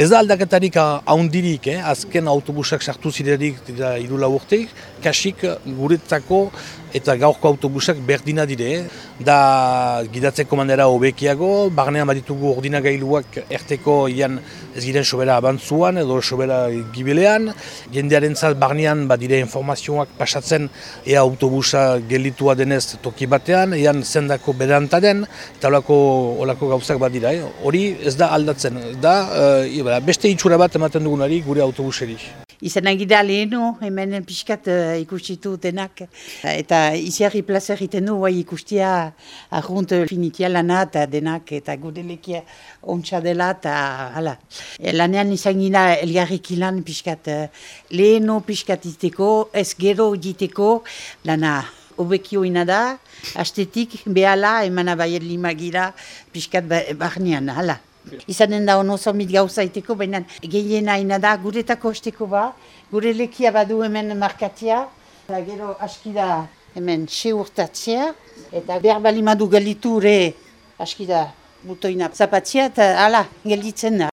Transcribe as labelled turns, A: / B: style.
A: Ez da aldaketarik haundirik, eh? azken autobusak sartu zirerik irula urteik, kasik guretzako eta gaurko autobusak berdina dire, da gidatzeko manera hobekiago, barnean baditugu ordinagailuak erteko ian ez giren sobera abantzuan edo sobera gibilean, jendearen zaz barnean badire informazioak pasatzen ea autobusa gelitua denez toki batean, ean zendako bedanta den, eta olako, gauzak badira, eh? hori ez da aldatzen, da uh, beste itxura bat ematen dugunari gure autobuseri
B: izan agida lehenu, hemen pixkat uh, ikustitu denak. Eta iziarri plaza egiten du, bai ikustia argunt finitia lana eta denak eta gudelekia ontsa dela eta hala. E, lanean izan gina elgarrik ilan pixkat uh, lehenu pixkat izteko, ez gero diteko lana. Obekio ina da, astetik behala emana baiet lima gira pixkat ba, barnean, hala. Izanen da ono zomit gauzaiteko, baina gehiena ina da guretako osteko ba, gure lekia badu hemen markatia, eta gero aski da hemen xe urtatzea, eta behar bali madu galitu ure aski da butoina zapatzea, eta ala, gelditzen da.